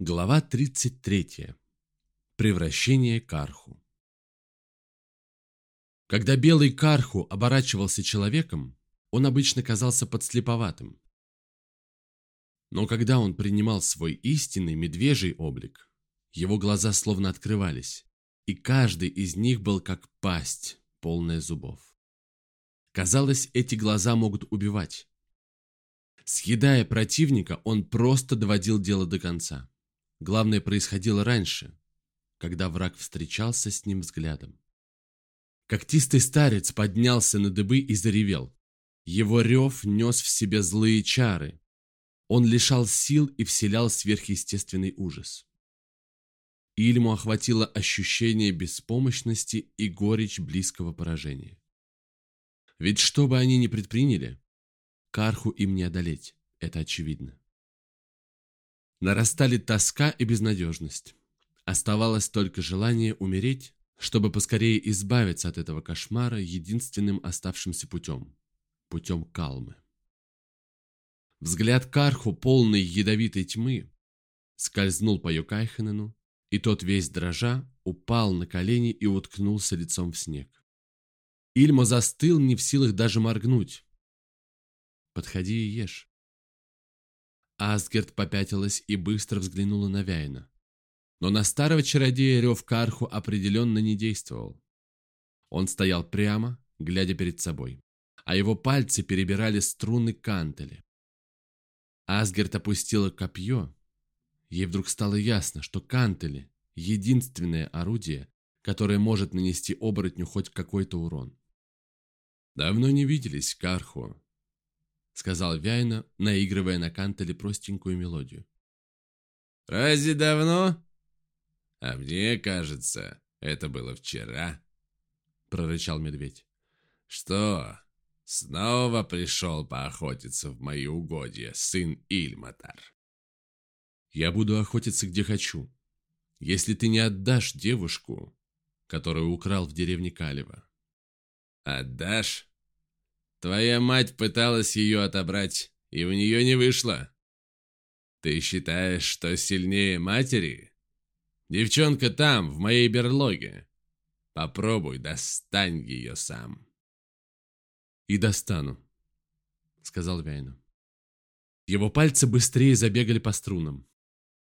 Глава 33. Превращение Карху. Когда белый Карху оборачивался человеком, он обычно казался подслеповатым. Но когда он принимал свой истинный медвежий облик, его глаза словно открывались, и каждый из них был как пасть, полная зубов. Казалось, эти глаза могут убивать. Съедая противника, он просто доводил дело до конца. Главное происходило раньше, когда враг встречался с ним взглядом. Когтистый старец поднялся на дыбы и заревел. Его рев нес в себе злые чары. Он лишал сил и вселял сверхъестественный ужас. Ильму охватило ощущение беспомощности и горечь близкого поражения. Ведь что бы они ни предприняли, Карху им не одолеть, это очевидно. Нарастали тоска и безнадежность. Оставалось только желание умереть, чтобы поскорее избавиться от этого кошмара единственным оставшимся путем – путем Калмы. Взгляд Карху, полный ядовитой тьмы, скользнул по Йокайхенену, и тот весь дрожа упал на колени и уткнулся лицом в снег. Ильмо застыл, не в силах даже моргнуть. «Подходи и ешь», Асгерт попятилась и быстро взглянула на Вяйна. Но на старого чародея рев Карху определенно не действовал. Он стоял прямо, глядя перед собой, а его пальцы перебирали струны кантели. Асгерт опустила копье. Ей вдруг стало ясно, что кантели — единственное орудие, которое может нанести оборотню хоть какой-то урон. «Давно не виделись, Карху», сказал Вяйна, наигрывая на кантеле простенькую мелодию. «Разве давно?» «А мне кажется, это было вчера», — прорычал медведь. «Что, снова пришел поохотиться в мои угодья сын Ильматар?» «Я буду охотиться где хочу, если ты не отдашь девушку, которую украл в деревне Калева». «Отдашь?» Твоя мать пыталась ее отобрать, и у нее не вышло. Ты считаешь, что сильнее матери? Девчонка там, в моей берлоге. Попробуй, достань ее сам. И достану, сказал Вяйну. Его пальцы быстрее забегали по струнам.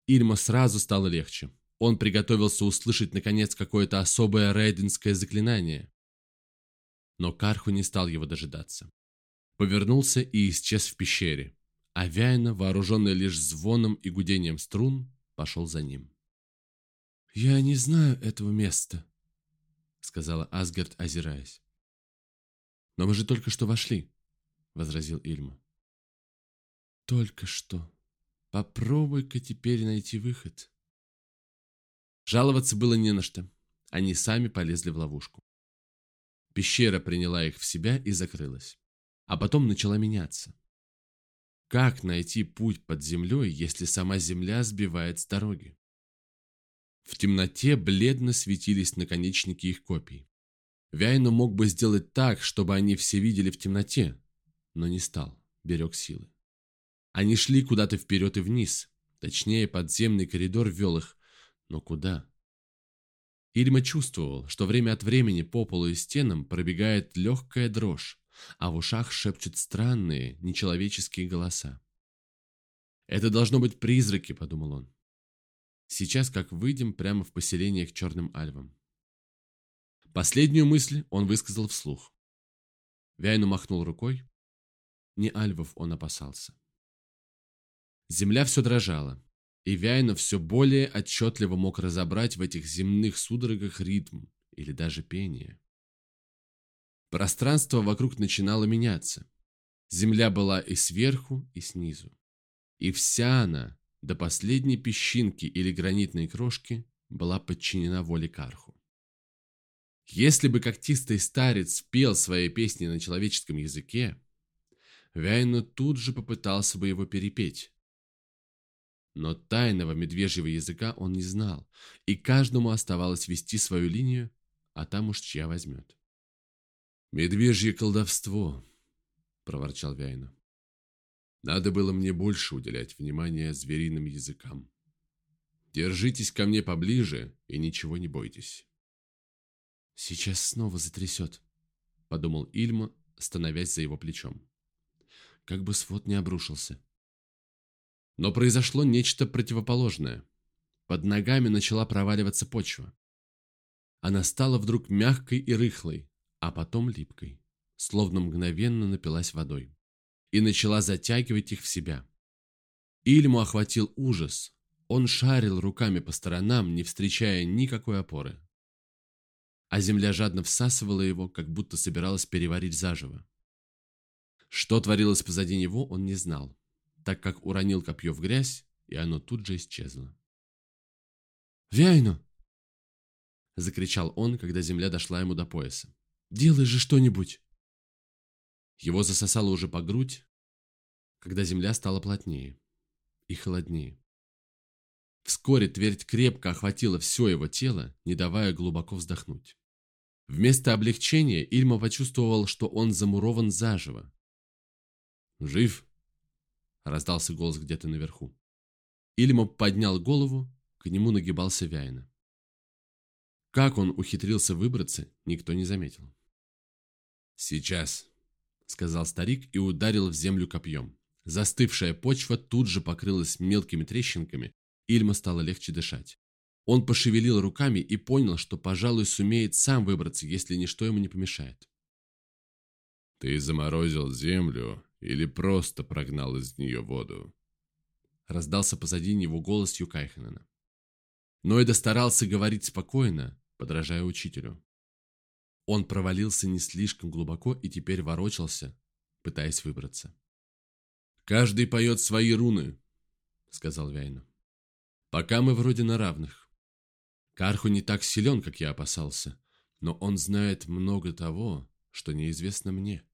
Ильма сразу стало легче. Он приготовился услышать, наконец, какое-то особое рейденское заклинание. Но Карху не стал его дожидаться. Повернулся и исчез в пещере, а Вяйна, вооруженный лишь звоном и гудением струн, пошел за ним. «Я не знаю этого места», — сказала Асгард, озираясь. «Но мы же только что вошли», — возразил Ильма. «Только что. Попробуй-ка теперь найти выход». Жаловаться было не на что. Они сами полезли в ловушку. Пещера приняла их в себя и закрылась. А потом начала меняться. Как найти путь под землей, если сама земля сбивает с дороги? В темноте бледно светились наконечники их копий. Вяйну мог бы сделать так, чтобы они все видели в темноте, но не стал, берег силы. Они шли куда-то вперед и вниз, точнее, подземный коридор вел их, но куда? Ильма чувствовал, что время от времени по полу и стенам пробегает легкая дрожь, а в ушах шепчут странные, нечеловеческие голоса. «Это должно быть призраки», — подумал он. «Сейчас как выйдем прямо в поселение к черным альвам». Последнюю мысль он высказал вслух. Вяйну махнул рукой. Не альвов он опасался. Земля все дрожала, и Вяйна все более отчетливо мог разобрать в этих земных судорогах ритм или даже пение. Пространство вокруг начинало меняться. Земля была и сверху, и снизу. И вся она, до последней песчинки или гранитной крошки, была подчинена воле Карху. Если бы когтистый старец пел свои песни на человеческом языке, Вяйну тут же попытался бы его перепеть, но тайного медвежьего языка он не знал, и каждому оставалось вести свою линию, а там уж чья возьмет. «Медвежье колдовство», — проворчал Вяйна. «Надо было мне больше уделять внимание звериным языкам». Держитесь ко мне поближе и ничего не бойтесь. Сейчас снова затрясет, подумал Ильма, становясь за его плечом. Как бы свод не обрушился. Но произошло нечто противоположное. Под ногами начала проваливаться почва. Она стала вдруг мягкой и рыхлой, а потом липкой, словно мгновенно напилась водой, и начала затягивать их в себя. Ильму охватил ужас. Он шарил руками по сторонам, не встречая никакой опоры. А земля жадно всасывала его, как будто собиралась переварить заживо. Что творилось позади него, он не знал, так как уронил копье в грязь, и оно тут же исчезло. «Вяйну!» — закричал он, когда земля дошла ему до пояса. «Делай же что-нибудь!» Его засосало уже по грудь, когда земля стала плотнее и холоднее. Вскоре твердь крепко охватила все его тело, не давая глубоко вздохнуть. Вместо облегчения Ильма почувствовал, что он замурован заживо. «Жив?» – раздался голос где-то наверху. Ильма поднял голову, к нему нагибался Вяйна. Как он ухитрился выбраться, никто не заметил. «Сейчас», — сказал старик и ударил в землю копьем. Застывшая почва тут же покрылась мелкими трещинками, Ильма стало легче дышать. Он пошевелил руками и понял, что, пожалуй, сумеет сам выбраться, если ничто ему не помешает. «Ты заморозил землю или просто прогнал из нее воду?» Раздался позади него голос Юкайхенена. Ноэда старался говорить спокойно, подражая учителю. Он провалился не слишком глубоко и теперь ворочался, пытаясь выбраться. «Каждый поет свои руны», — сказал Вяйна. «Пока мы вроде на равных. Карху не так силен, как я опасался, но он знает много того, что неизвестно мне.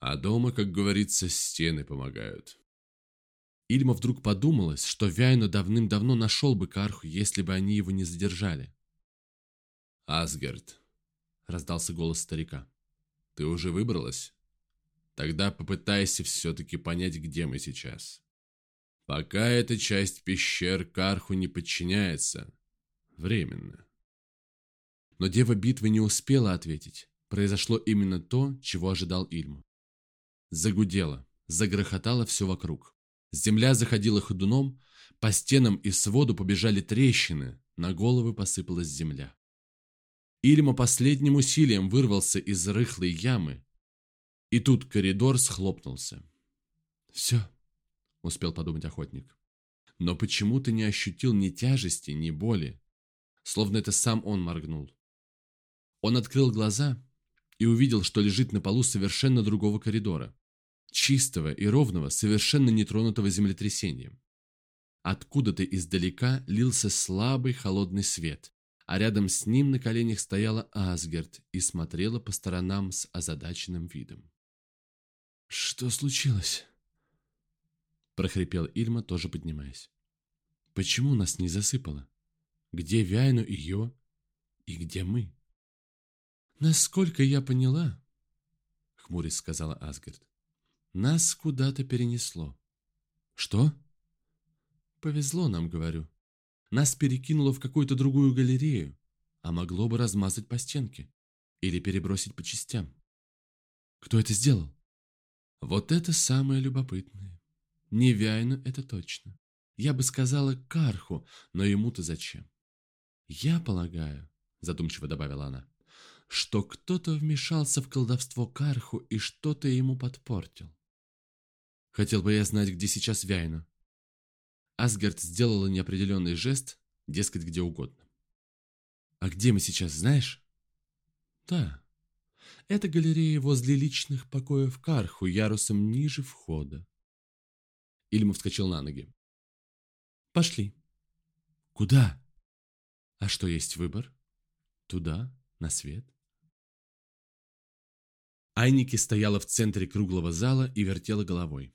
А дома, как говорится, стены помогают». Ильма вдруг подумалось, что Вяйна давным-давно нашел бы Карху, если бы они его не задержали. «Асгард», — раздался голос старика, — «ты уже выбралась?» Тогда попытайся все-таки понять, где мы сейчас. Пока эта часть пещер Карху не подчиняется. Временно. Но Дева Битвы не успела ответить. Произошло именно то, чего ожидал Ильма. Загудело, загрохотало все вокруг. Земля заходила ходуном, по стенам и своду побежали трещины, на головы посыпалась земля. Ильма последним усилием вырвался из рыхлой ямы и тут коридор схлопнулся. «Все», — успел подумать охотник. Но почему-то не ощутил ни тяжести, ни боли, словно это сам он моргнул. Он открыл глаза и увидел, что лежит на полу совершенно другого коридора, чистого и ровного, совершенно нетронутого землетрясением. Откуда-то издалека лился слабый холодный свет, а рядом с ним на коленях стояла Асгард и смотрела по сторонам с озадаченным видом. «Что случилось?» прохрипел Ильма, тоже поднимаясь. «Почему нас не засыпало? Где Вяйну и Йо? И где мы?» «Насколько я поняла», — хмурясь сказала Асгард, — «нас куда-то перенесло». «Что?» «Повезло нам, говорю. Нас перекинуло в какую-то другую галерею, а могло бы размазать по стенке или перебросить по частям. Кто это сделал?» Вот это самое любопытное. Не Вяйну это точно. Я бы сказала Карху, но ему-то зачем? Я полагаю, задумчиво добавила она, что кто-то вмешался в колдовство Карху и что-то ему подпортил. Хотел бы я знать, где сейчас Вяйну. Асгард сделала неопределенный жест, дескать, где угодно. А где мы сейчас, знаешь? Да, это галерея возле личных покоев Карху, ярусом ниже входа. Ильма вскочил на ноги. Пошли. Куда? А что есть выбор? Туда, на свет. Айники стояла в центре круглого зала и вертела головой.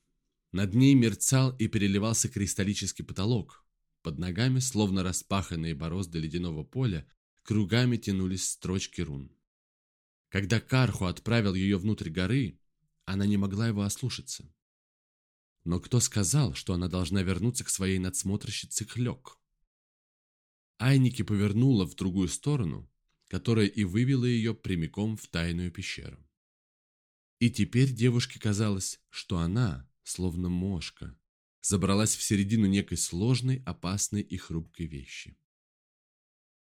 Над ней мерцал и переливался кристаллический потолок. Под ногами, словно распаханные борозды ледяного поля, кругами тянулись строчки рун. Когда Карху отправил ее внутрь горы, она не могла его ослушаться. Но кто сказал, что она должна вернуться к своей надсмотрщице Хлёк? Айники повернула в другую сторону, которая и вывела ее прямиком в тайную пещеру. И теперь девушке казалось, что она, словно мошка, забралась в середину некой сложной, опасной и хрупкой вещи.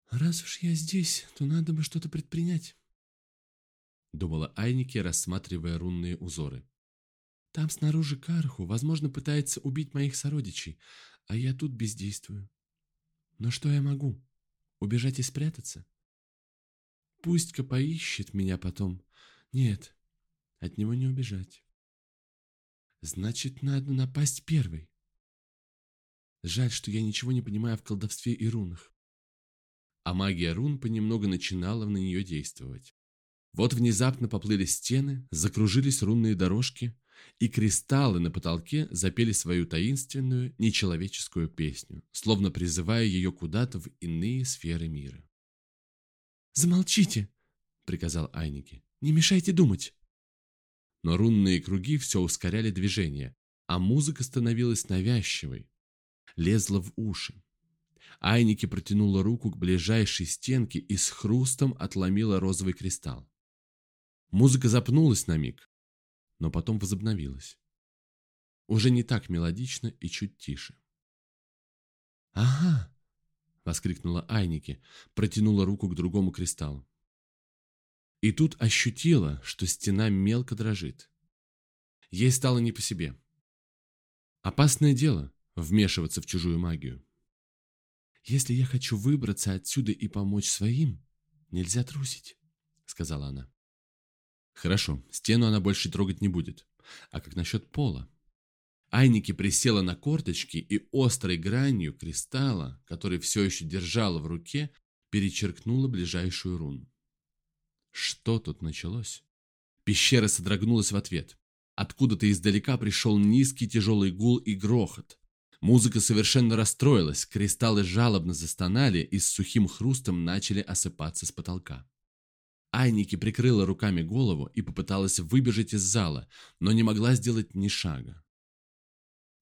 «Раз уж я здесь, то надо бы что-то предпринять», — думала Айники, рассматривая рунные узоры. «Там снаружи Карху, возможно, пытается убить моих сородичей, а я тут бездействую. Но что я могу? Убежать и спрятаться? Пусть-ка поищет меня потом. Нет, от него не убежать. Значит, надо напасть первой. Жаль, что я ничего не понимаю в колдовстве и рунах. А магия рун понемногу начинала на нее действовать. Вот внезапно поплыли стены, закружились рунные дорожки, и кристаллы на потолке запели свою таинственную, нечеловеческую песню, словно призывая ее куда-то в иные сферы мира. «Замолчите!» — приказал Айнике. «Не мешайте думать!» Но рунные круги все ускоряли движение, а музыка становилась навязчивой, лезла в уши. Айники протянула руку к ближайшей стенке и с хрустом отломила розовый кристалл. Музыка запнулась на миг, но потом возобновилась. Уже не так мелодично и чуть тише. «Ага!» — воскликнула Айники, протянула руку к другому кристаллу. И тут ощутила, что стена мелко дрожит. Ей стало не по себе. Опасное дело — вмешиваться в чужую магию. «Если я хочу выбраться отсюда и помочь своим, нельзя трусить», — сказала она. «Хорошо, стену она больше трогать не будет. А как насчет пола?» Айники присела на корточки и острой гранью кристалла, который все еще держала в руке, перечеркнула ближайшую руну. Что тут началось? Пещера содрогнулась в ответ. Откуда-то издалека пришел низкий тяжелый гул и грохот. Музыка совершенно расстроилась, кристаллы жалобно застонали и с сухим хрустом начали осыпаться с потолка. Айники прикрыла руками голову и попыталась выбежать из зала, но не могла сделать ни шага.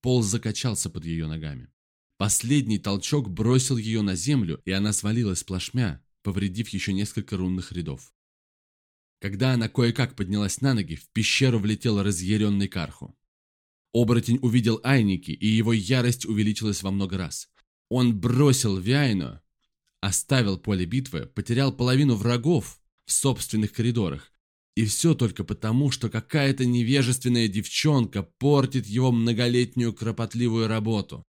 Пол закачался под ее ногами. Последний толчок бросил ее на землю, и она свалилась плашмя, повредив еще несколько рунных рядов. Когда она кое-как поднялась на ноги, в пещеру влетел разъяренный Карху. Оборотень увидел Айники, и его ярость увеличилась во много раз. Он бросил Виайну, оставил поле битвы, потерял половину врагов в собственных коридорах. И все только потому, что какая-то невежественная девчонка портит его многолетнюю кропотливую работу.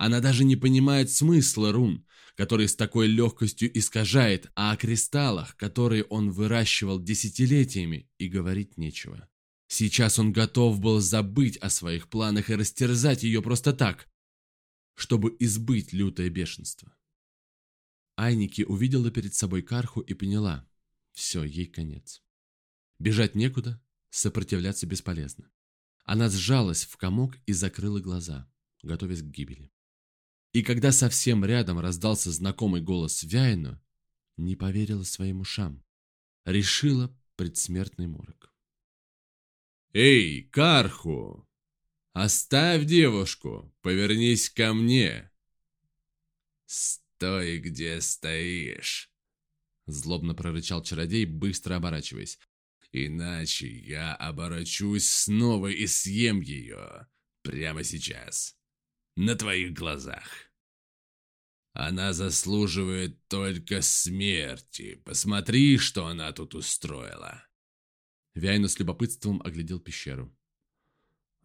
Она даже не понимает смысла рун, который с такой легкостью искажает, а о кристаллах, которые он выращивал десятилетиями, и говорить нечего. Сейчас он готов был забыть о своих планах и растерзать ее просто так, чтобы избыть лютое бешенство. Айники увидела перед собой Карху и поняла, все, ей конец. Бежать некуда, сопротивляться бесполезно. Она сжалась в комок и закрыла глаза, готовясь к гибели. И когда совсем рядом раздался знакомый голос Вяйну, не поверила своим ушам. Решила предсмертный морок. «Эй, Карху! Оставь девушку, повернись ко мне!» «Стой, где стоишь!» Злобно прорычал чародей, быстро оборачиваясь. «Иначе я оборачусь снова и съем ее прямо сейчас!» На твоих глазах. Она заслуживает только смерти. Посмотри, что она тут устроила. Вяйна с любопытством оглядел пещеру.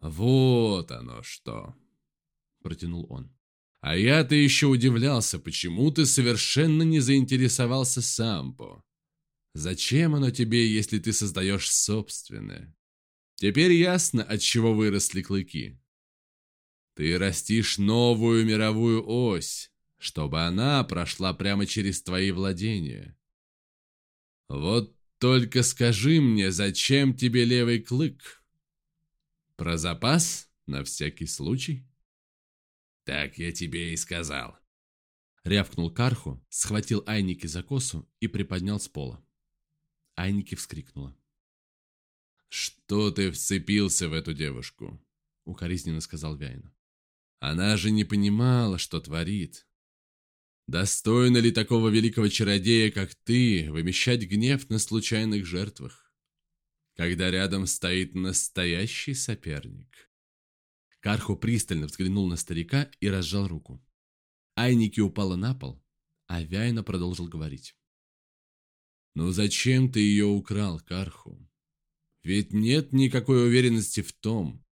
«Вот оно что!» – протянул он. «А я-то еще удивлялся, почему ты совершенно не заинтересовался сампо. Зачем оно тебе, если ты создаешь собственное? Теперь ясно, от чего выросли клыки. Ты растишь новую мировую ось, чтобы она прошла прямо через твои владения. Вот только скажи мне, зачем тебе левый клык? Про запас на всякий случай? Так я тебе и сказал. Рявкнул Карху, схватил Айники за косу и приподнял с пола. Айники вскрикнула. «Что ты вцепился в эту девушку?» — укоризненно сказал Вяйна. Она же не понимала, что творит. Достойно ли такого великого чародея, как ты, вымещать гнев на случайных жертвах, когда рядом стоит настоящий соперник? Карху пристально взглянул на старика и разжал руку. Айники упала на пол, а Вяйна продолжил говорить. «Ну зачем ты ее украл, Карху? Ведь нет никакой уверенности в том,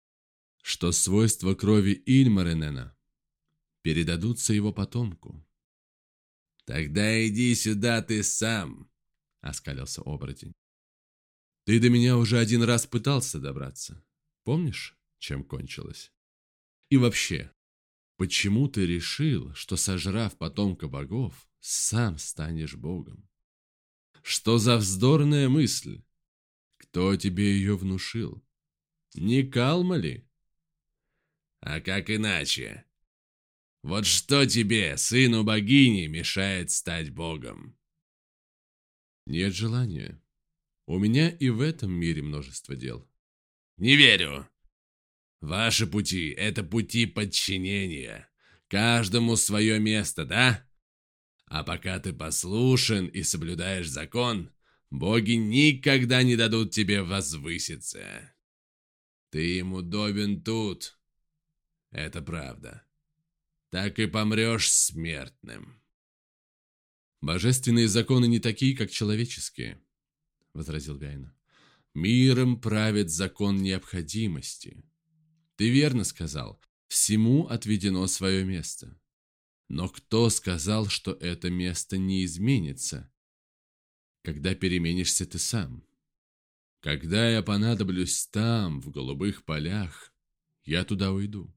что свойства крови Ильмаренена передадутся его потомку. «Тогда иди сюда ты сам», — оскалился оборотень. «Ты до меня уже один раз пытался добраться. Помнишь, чем кончилось? И вообще, почему ты решил, что, сожрав потомка богов, сам станешь богом? Что за вздорная мысль? Кто тебе ее внушил? Не Калма ли?» «А как иначе?» Вот что тебе, сыну богини, мешает стать богом? Нет желания. У меня и в этом мире множество дел. Не верю. Ваши пути — это пути подчинения. Каждому свое место, да? А пока ты послушен и соблюдаешь закон, боги никогда не дадут тебе возвыситься. Ты им удобен тут. Это правда так и помрешь смертным. «Божественные законы не такие, как человеческие», — возразил Вяйна. «Миром правит закон необходимости. Ты верно сказал, всему отведено свое место. Но кто сказал, что это место не изменится, когда переменишься ты сам? Когда я понадоблюсь там, в голубых полях, я туда уйду.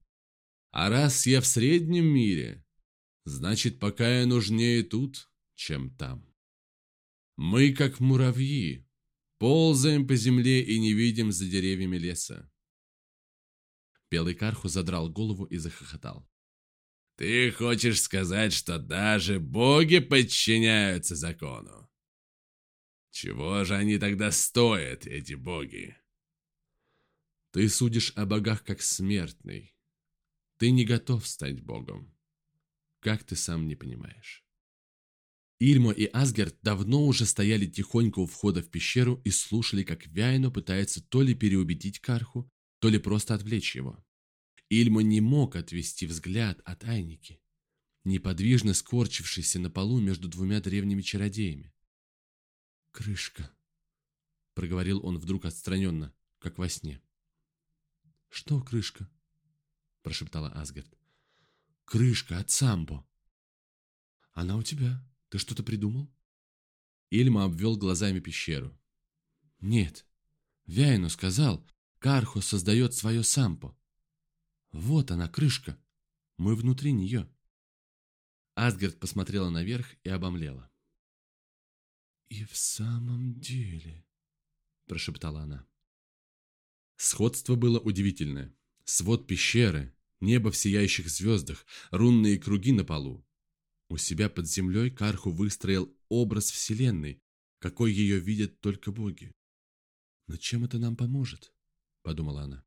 А раз я в среднем мире, значит, пока я нужнее тут, чем там. Мы, как муравьи, ползаем по земле и не видим за деревьями леса. Белый Карху задрал голову и захохотал. «Ты хочешь сказать, что даже боги подчиняются закону? Чего же они тогда стоят, эти боги?» «Ты судишь о богах как смертный. Ты не готов стать богом. Как ты сам не понимаешь. Ильмо и Асгард давно уже стояли тихонько у входа в пещеру и слушали, как Вяйно пытается то ли переубедить Карху, то ли просто отвлечь его. Ильмо не мог отвести взгляд от Айники, неподвижно скорчившейся на полу между двумя древними чародеями. «Крышка», — проговорил он вдруг отстраненно, как во сне. «Что крышка?» Прошептала Асгард. «Крышка от Самбо!» «Она у тебя. Ты что-то придумал?» Ильма обвел глазами пещеру. «Нет. Вяйну сказал, Кархо создает свое сампо. Вот она, крышка. Мы внутри нее». Асгард посмотрела наверх и обомлела. «И в самом деле...» – прошептала она. Сходство было удивительное. Свод пещеры, небо в сияющих звездах, рунные круги на полу. У себя под землей Карху выстроил образ Вселенной, какой ее видят только боги. «Но чем это нам поможет?» – подумала она.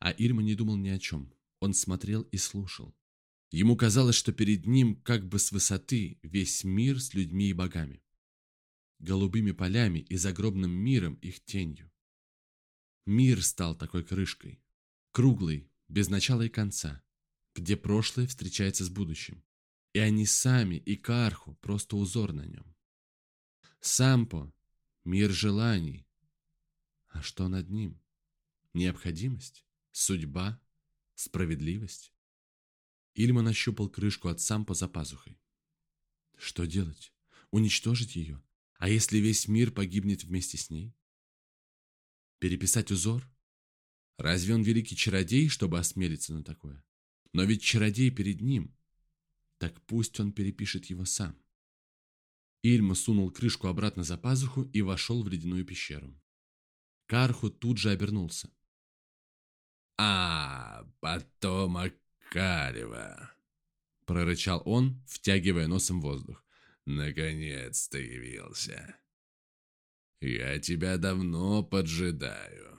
А Ильма не думал ни о чем. Он смотрел и слушал. Ему казалось, что перед ним, как бы с высоты, весь мир с людьми и богами. Голубыми полями и загробным миром их тенью. Мир стал такой крышкой. Круглый, без начала и конца, где прошлое встречается с будущим. И они сами, и Карху, просто узор на нем. Сампо – мир желаний. А что над ним? Необходимость? Судьба? Справедливость? Ильма нащупал крышку от Сампо за пазухой. Что делать? Уничтожить ее? А если весь мир погибнет вместе с ней? Переписать узор? Разве он великий чародей, чтобы осмелиться на такое? Но ведь чародей перед ним. Так пусть он перепишет его сам. Ильма сунул крышку обратно за пазуху и вошел в ледяную пещеру. Карху тут же обернулся. «А, потомок Карева!» — прорычал он, втягивая носом воздух. «Наконец-то явился! Я тебя давно поджидаю!»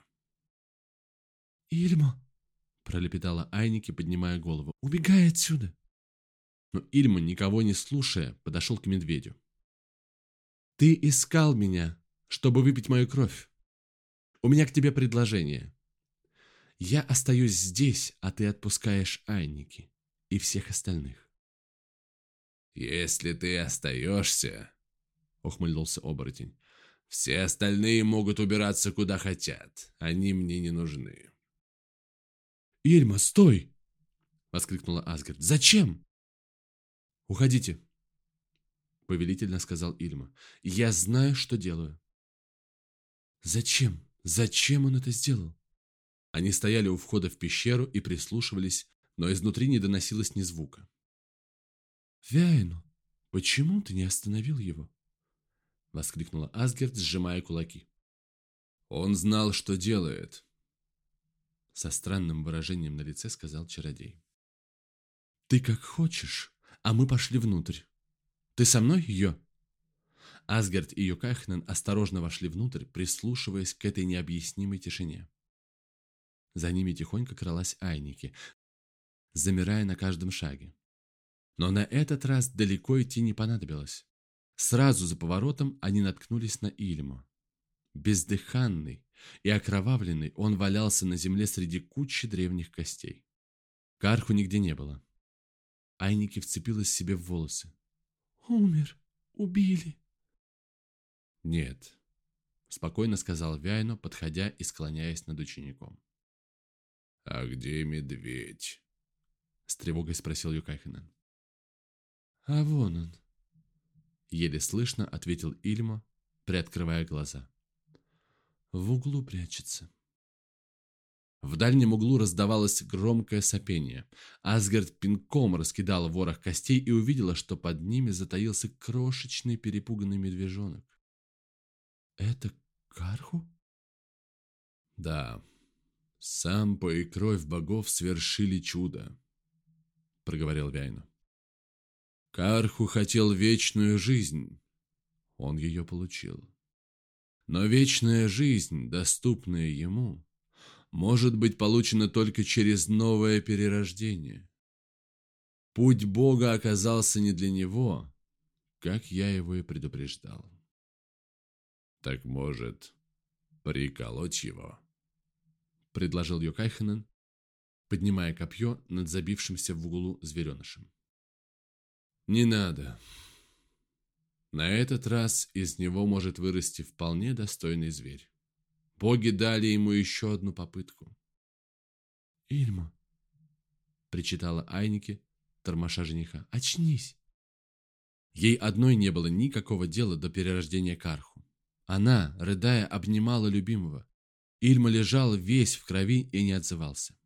«Ильмо!» – пролепетала Айники, поднимая голову. «Убегай отсюда!» Но Ильма, никого не слушая, подошел к медведю. «Ты искал меня, чтобы выпить мою кровь. У меня к тебе предложение. Я остаюсь здесь, а ты отпускаешь Айники и всех остальных. «Если ты остаешься», — ухмыльнулся оборотень, — «все остальные могут убираться куда хотят. Они мне не нужны». «Ильма, стой!» — воскликнула Асгард. «Зачем?» «Уходите», — повелительно сказал Ильма. «Я знаю, что делаю». «Зачем? Зачем он это сделал?» Они стояли у входа в пещеру и прислушивались, но изнутри не доносилось ни звука. «Вяйну, почему ты не остановил его?» — воскликнула Асгерт, сжимая кулаки. «Он знал, что делает», — со странным выражением на лице сказал чародей. «Ты как хочешь, а мы пошли внутрь. Ты со мной, Йо?» Асгард и Йокахнен осторожно вошли внутрь, прислушиваясь к этой необъяснимой тишине. За ними тихонько кралась Айники, замирая на каждом шаге. Но на этот раз далеко идти не понадобилось. Сразу за поворотом они наткнулись на Ильму. Бездыханный и окровавленный он валялся на земле среди кучи древних костей. Карху нигде не было. Айники вцепилась себе в волосы. «Умер! Убили!» «Нет», — спокойно сказал Вяйно, подходя и склоняясь над учеником. «А где медведь?» — с тревогой спросил Юкахинен. «А вон он», — еле слышно ответил Ильма, приоткрывая глаза. «В углу прячется». В дальнем углу раздавалось громкое сопение. Асгард пинком раскидал ворох костей и увидела, что под ними затаился крошечный перепуганный медвежонок. «Это Карху?» «Да, Сампо и кровь богов свершили чудо», — проговорил Вяйну. Карху хотел вечную жизнь. Он ее получил. Но вечная жизнь, доступная ему, может быть получена только через новое перерождение. Путь Бога оказался не для него, как я его и предупреждал. Так может, приколоть его? Предложил Йокайхенен, поднимая копье над забившимся в углу зверенышем. Не надо. На этот раз из него может вырасти вполне достойный зверь. Боги дали ему еще одну попытку. «Ильма», — причитала Айнике, тормоша жениха, — «очнись». Ей одной не было никакого дела до перерождения Карху. Она, рыдая, обнимала любимого. Ильма лежал весь в крови и не отзывался.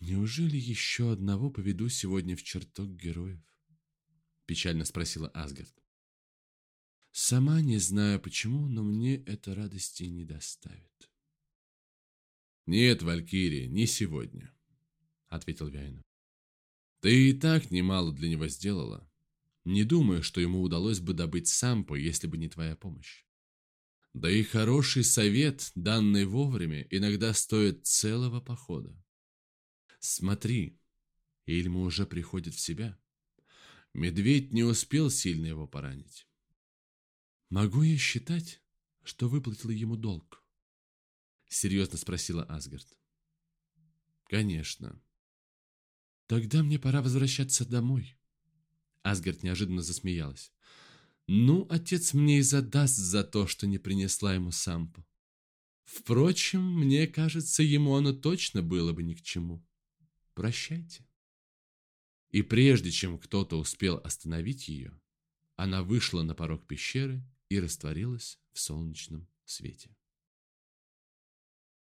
«Неужели еще одного поведу сегодня в чертог героев?» печально спросила Асгард. Сама не знаю почему, но мне это радости не доставит. Нет, Валькирия, не сегодня, ответил Вяйна. Ты и так немало для него сделала. Не думаю, что ему удалось бы добыть сампу, если бы не твоя помощь. Да и хороший совет, данный вовремя, иногда стоит целого похода. Смотри, Ильма уже приходит в себя. Медведь не успел сильно его поранить. «Могу я считать, что выплатила ему долг?» Серьезно спросила Асгард. «Конечно. Тогда мне пора возвращаться домой». Асгард неожиданно засмеялась. «Ну, отец мне и задаст за то, что не принесла ему сампу. Впрочем, мне кажется, ему оно точно было бы ни к чему. Прощайте». И прежде чем кто-то успел остановить ее, она вышла на порог пещеры и растворилась в солнечном свете.